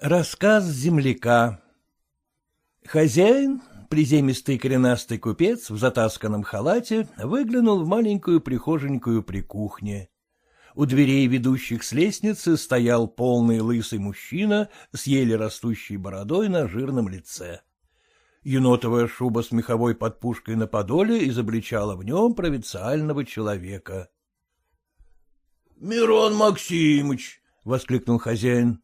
Рассказ земляка Хозяин, приземистый коренастый купец в затасканном халате, выглянул в маленькую прихоженькую при кухне. У дверей, ведущих с лестницы, стоял полный лысый мужчина с еле растущей бородой на жирном лице. Енотовая шуба с меховой подпушкой на подоле изобличала в нем провинциального человека. — Мирон Максимыч! — воскликнул хозяин. —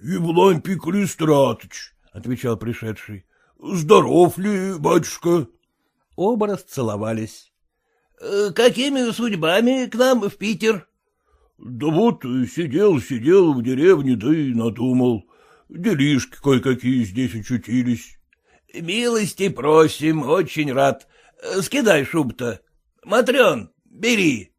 Евлампий Калистратыч! — отвечал пришедший. — Здоров ли, батюшка? Оба расцеловались. — Какими судьбами к нам в Питер? Да вот сидел, сидел в деревне, да и надумал. Делишки кое-какие здесь очутились. — Милости просим, очень рад. Скидай шуб-то. Матрен, бери.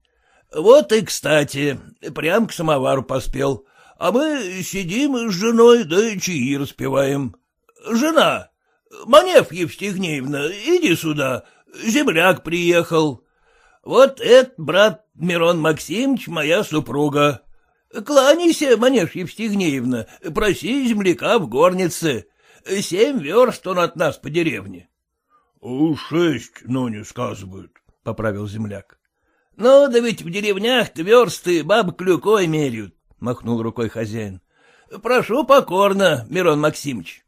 Вот и кстати, прям к самовару поспел. А мы сидим с женой, да чаи распеваем. Жена, Манев Евстигнеевна, иди сюда, земляк приехал. Вот это, брат Мирон Максимович, моя супруга. Кланяйся, Манеж Евстигнеевна, проси земляка в горнице. Семь верст он от нас по деревне. — Шесть, но не сказывают, — поправил земляк. — Ну, да ведь в деревнях версты баб клюкой меряют, — махнул рукой хозяин. — Прошу покорно, Мирон Максимович.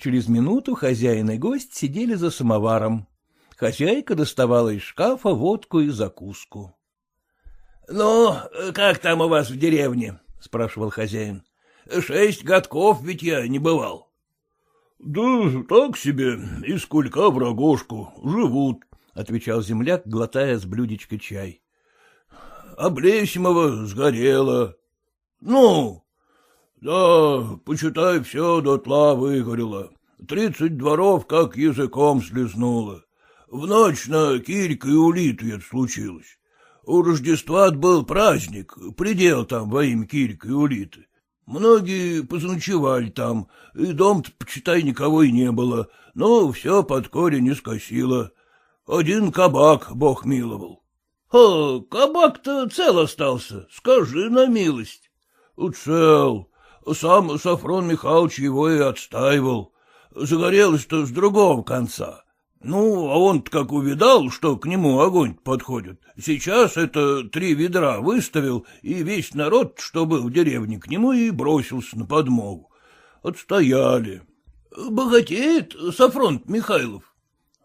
Через минуту хозяин и гость сидели за самоваром. Хозяйка доставала из шкафа водку и закуску. — Ну, как там у вас в деревне? — спрашивал хозяин. — Шесть годков ведь я не бывал. — Да так себе, из кулька в рогожку, живут, — отвечал земляк, глотая с блюдечка чай. — Облесимого сгорело. — Ну? — Да, почитай, все дотла выгорело. Тридцать дворов как языком слезнуло. В ночь на Кирька и Улиту это случилось. У Рождества был праздник, предел там во имя Кирька и Улиты. Многие позаночевали там, и дом-то, почитай, никого и не было, но все под корень не скосило. Один кабак Бог миловал. — А, кабак-то цел остался, скажи на милость. — Цел. Сам Сафрон Михайлович его и отстаивал. Загорелось-то с другого конца. Ну, а он как увидал, что к нему огонь подходит, сейчас это три ведра выставил, и весь народ, что был в деревне, к нему и бросился на подмогу. Отстояли. Богатеет Сафронт Михайлов?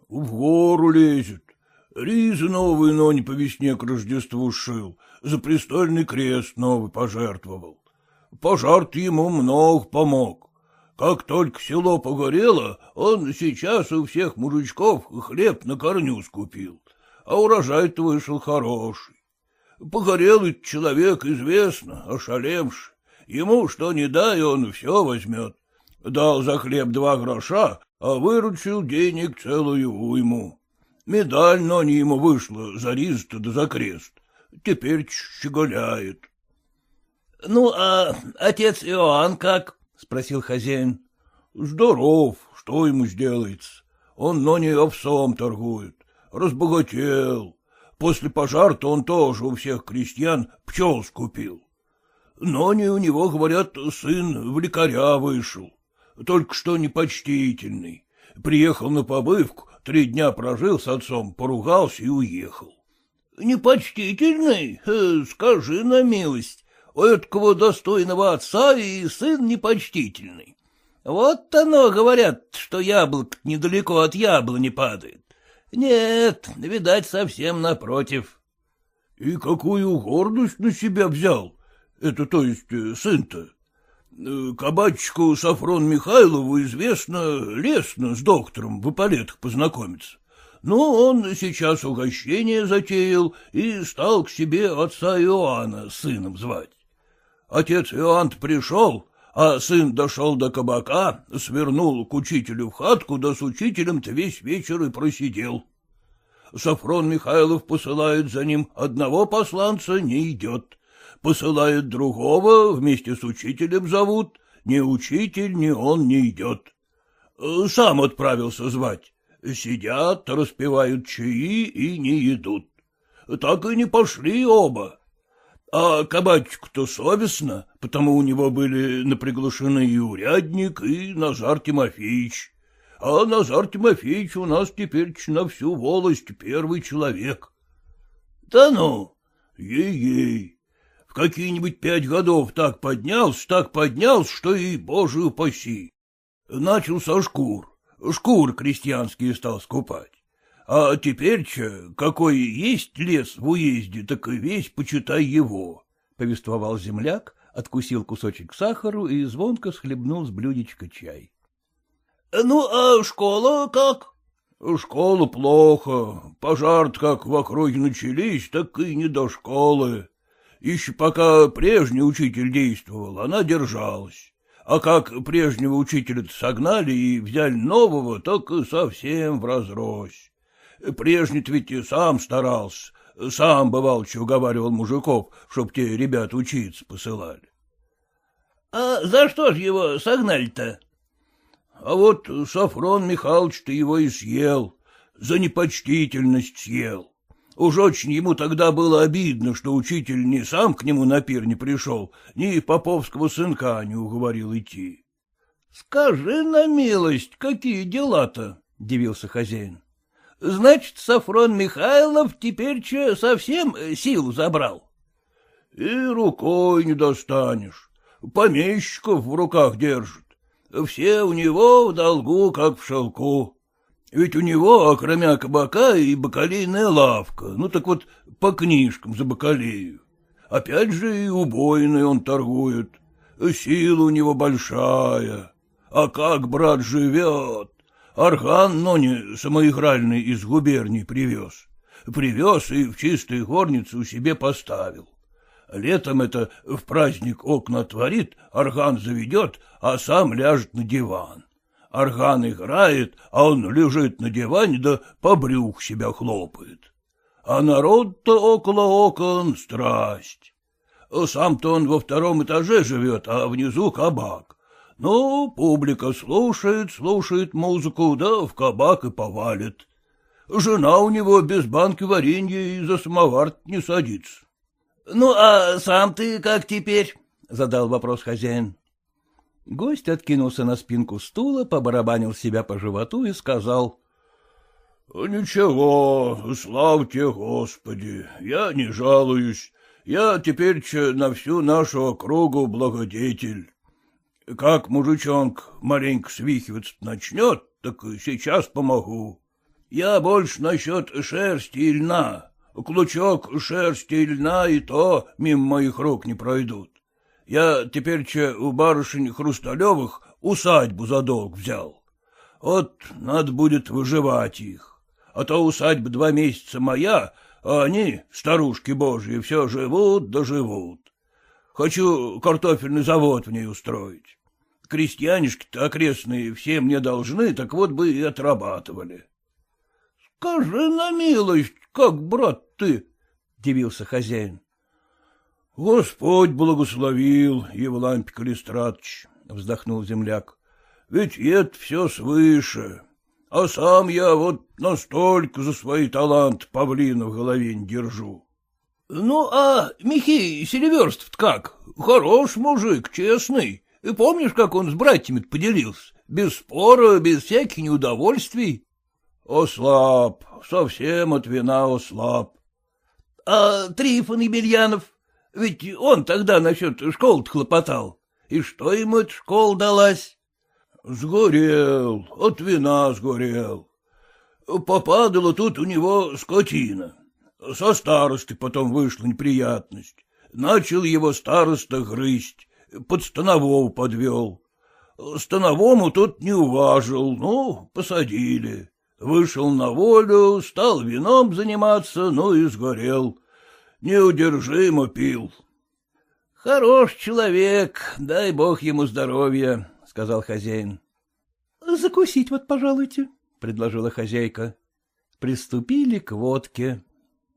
В гору лезет. Ризы новые, но не по весне к Рождеству шил, за престольный крест новый пожертвовал. пожар ему много помог. Как только село погорело, он сейчас у всех мужичков хлеб на корню скупил, а урожай-то вышел хороший. Погорелый человек известно, ошалевший. Ему что не дай, он все возьмет. Дал за хлеб два гроша, а выручил денег целую уйму. Медаль, но не ему вышла за риз да за крест. Теперь щеголяет. — Ну, а отец Иоанн как? — спросил хозяин. — Здоров, что ему сделается? Он, но не овсом торгует. Разбогател. После пожара-то он тоже у всех крестьян пчел скупил. Но не у него, говорят, сын в лекаря вышел. Только что непочтительный. Приехал на побывку, три дня прожил с отцом, поругался и уехал. — Непочтительный? Э, скажи на милость. У этого достойного отца и сын непочтительный. Вот оно, говорят, что яблок недалеко от яблони падает. Нет, видать, совсем напротив. — И какую гордость на себя взял? Это то есть э, сын-то? Э, кабачку Сафрон Михайлову известно лестно с доктором в эполетах познакомиться. Ну, он сейчас угощение затеял и стал к себе отца Иоанна сыном звать. Отец Иоанн пришел, а сын дошел до кабака, свернул к учителю в хатку, да с учителем-то весь вечер и просидел. Сафрон Михайлов посылает за ним одного посланца, не идет. Посылает другого, вместе с учителем зовут, ни учитель, ни он не идет. Сам отправился звать. Сидят, распивают чаи и не едут. Так и не пошли оба. А кабачку-то совестно, потому у него были наприглашены и урядник, и Назар Тимофеевич. А Назар Тимофеевич у нас теперь на всю волость первый человек. — Да ну? Ей-ей. Какие-нибудь пять годов так поднялся, так поднялся, что и боже упаси. Начал со шкур. Шкур крестьянские стал скупать. А теперь-че, какой есть лес в уезде, так и весь почитай его, — повествовал земляк, откусил кусочек сахару и звонко схлебнул с блюдечка чай. — Ну, а школа как? — Школа плохо. пожар как в округе начались, так и не до школы. Еще пока прежний учитель действовал, она держалась. А как прежнего учителя согнали и взяли нового, так совсем в разрось. Прежний-то ведь и сам старался, сам, бывал, что уговаривал мужиков, чтоб те ребят учиться посылали. — А за что ж его согнали-то? — А вот Сафрон Михайлович-то его и съел, за непочтительность съел. Уж очень ему тогда было обидно, что учитель ни сам к нему на пир не пришел, ни поповского сынка не уговорил идти. — Скажи на милость, какие дела-то? — дивился хозяин. Значит, Сафрон Михайлов теперь че совсем э, силу забрал? — И рукой не достанешь. Помещиков в руках держит. Все у него в долгу, как в шелку. Ведь у него, окромя кабака, и бакалейная лавка, ну так вот по книжкам за бакалею. Опять же и убойной он торгует. Сила у него большая. А как брат живет? Архан, но не самоигральный из губернии привез. Привез и в чистой горнице у себе поставил. Летом это в праздник окна отворит, архан заведет, а сам ляжет на диван. Архан играет, а он лежит на диване, да по брюх себя хлопает. А народ-то около окон страсть. Сам-то он во втором этаже живет, а внизу кабак. Ну, публика слушает, слушает музыку, да в кабак и повалит. Жена у него без банки варенья и за самовар не садится. — Ну, а сам ты как теперь? — задал вопрос хозяин. Гость откинулся на спинку стула, побарабанил себя по животу и сказал. — Ничего, славьте Господи, я не жалуюсь. Я теперь на всю нашу округу благодетель. Как мужичонка маленько свихиваться начнет, так сейчас помогу. Я больше насчет шерсти и льна. Клучок шерсти и льна и то мимо моих рук не пройдут. Я теперь у барышень Хрусталевых усадьбу за долг взял. Вот надо будет выживать их. А то усадьба два месяца моя, а они, старушки божьи, все живут да живут. Хочу картофельный завод в ней устроить. Крестьянишки-то окрестные все мне должны, так вот бы и отрабатывали. — Скажи на милость, как, брат, ты? — дивился хозяин. — Господь благословил, Евлампий Калистратович, — вздохнул земляк. — Ведь это все свыше. А сам я вот настолько за свои таланты павлина в голове не держу. — Ну, а Михей Селиверстов как? Хорош мужик, честный. И помнишь, как он с братьями поделился? Без спора, без всяких неудовольствий. Ослаб, совсем от вина ослаб. А Трифон Емельянов? Ведь он тогда насчет школы хлопотал. И что ему эта школа далась? Сгорел, от вина сгорел. Попадала тут у него скотина. Со старости потом вышла неприятность. Начал его староста грызть под Станового подвел. Становому тот не уважил, ну, посадили. Вышел на волю, стал вином заниматься, ну и сгорел. Неудержимо пил. — Хорош человек, дай бог ему здоровья, — сказал хозяин. — Закусить вот, пожалуйте, — предложила хозяйка. Приступили к водке.